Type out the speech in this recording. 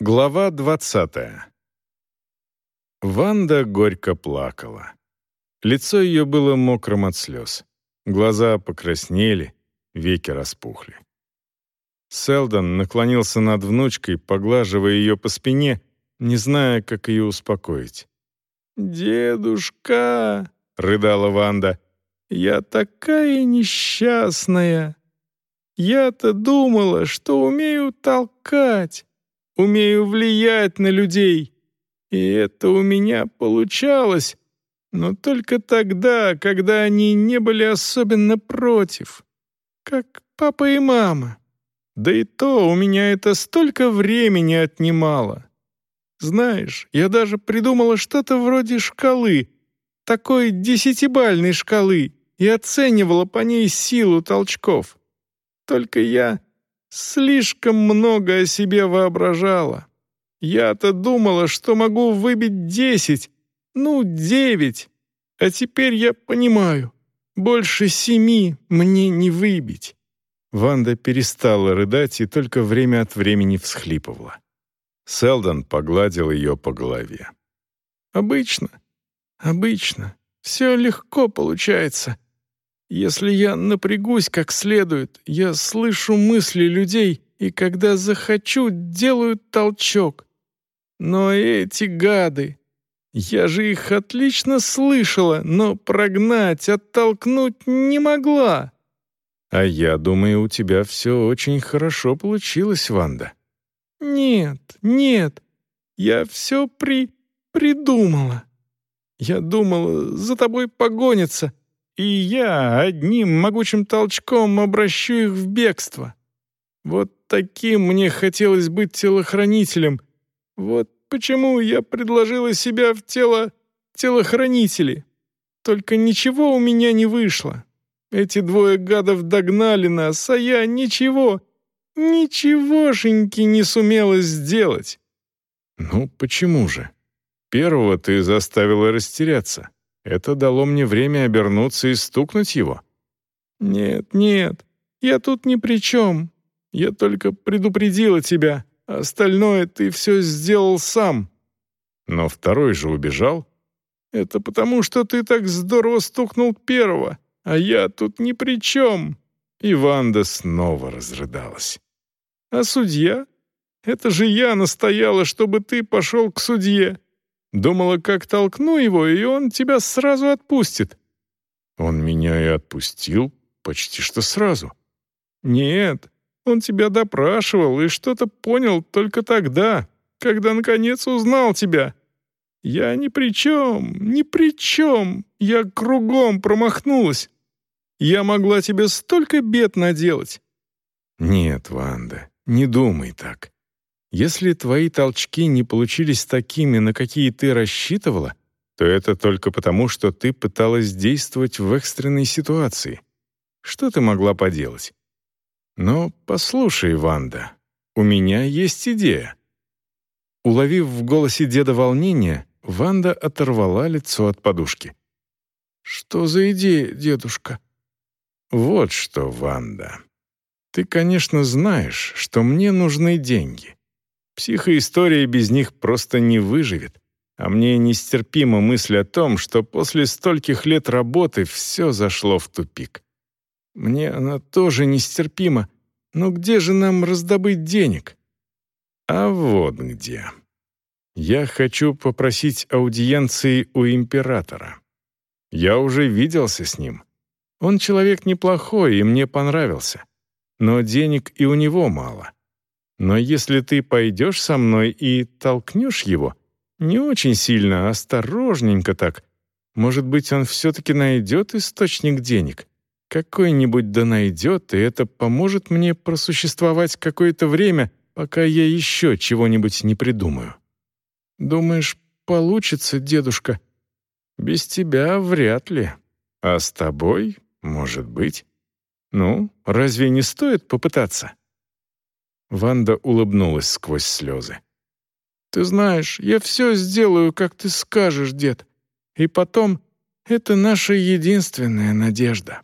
Глава двадцатая. Ванда горько плакала. Лицо ее было мокрым от слез. Глаза покраснели, веки распухли. Селдон наклонился над внучкой, поглаживая ее по спине, не зная, как ее успокоить. «Дедушка!» — рыдала Ванда. «Я такая несчастная! Я-то думала, что умею толкать, умею влиять на людей. И это у меня получалось, но только тогда, когда они не были особенно против, как папа и мама. Да и то у меня это столько времени отнимало. Знаешь, я даже придумала что-то вроде шкалы, такой десятибальной шкалы, и оценивала по ней силу толчков. Только я Слишком много о себе воображала. Я-то думала, что могу выбить десять, ну, девять. А теперь я понимаю, больше семи мне не выбить». Ванда перестала рыдать и только время от времени всхлипывала. Селдон погладил ее по голове. «Обычно, обычно. Все легко получается. Если я напрягусь как следует, я слышу мысли людей, и когда захочу, делаю толчок. Но эти гады... Я же их отлично слышала, но прогнать, оттолкнуть не могла. А я думаю, у тебя все очень хорошо получилось, Ванда. Нет, нет, я все при... придумала. Я думала, за тобой погонятся, и я одним могучим толчком обращу их в бегство. Вот таким мне хотелось быть телохранителем. Вот почему я предложила себя в тело телохранители. Только ничего у меня не вышло. Эти двое гадов догнали нас, а я ничего, ничегошеньки не сумела сделать. Ну, почему же? Первого ты заставила растеряться. Это дало мне время обернуться и стукнуть его. «Нет, нет, я тут ни при чем. Я только предупредила тебя. Остальное ты все сделал сам». Но второй же убежал. «Это потому, что ты так здорово стукнул первого, а я тут ни при чем». И Ванда снова разрыдалась. «А судья? Это же я настояла, чтобы ты пошел к судье. Думала, как толкну его, и он тебя сразу отпустит». «Он меня и отпустил почти что сразу». «Нет, он тебя допрашивал и что-то понял только тогда, когда наконец узнал тебя. Я ни при чем, ни при чем, я кругом промахнулась. Я могла тебе столько бед наделать». «Нет, Ванда, не думай так. Если твои толчки не получились такими, на какие ты рассчитывала, то это только потому, что ты пыталась действовать в экстренной ситуации. Что ты могла поделать? Но послушай, Ванда, у меня есть идея. Уловив в голосе деда волнение, Ванда оторвала лицо от подушки. «Что за идея, дедушка?» «Вот что, Ванда. Ты, конечно, знаешь, что мне нужны деньги. Психоистория без них просто не выживет. А мне нестерпима мысль о том, что после стольких лет работы все зашло в тупик. Мне она тоже нестерпима. Но где же нам раздобыть денег? А вот где. Я хочу попросить аудиенции у императора. Я уже виделся с ним. Он человек неплохой и мне понравился. Но денег и у него мало. Но если ты пойдешь со мной и толкнешь его, не очень сильно, а осторожненько так, может быть, он все-таки найдет источник денег. Какой-нибудь да найдет, и это поможет мне просуществовать какое-то время, пока я еще чего-нибудь не придумаю. Думаешь, получится, дедушка? Без тебя вряд ли. А с тобой, может быть. Ну, разве не стоит попытаться? Ванда улыбнулась сквозь слезы. «Ты знаешь, я все сделаю, как ты скажешь, дед. И потом, это наша единственная надежда».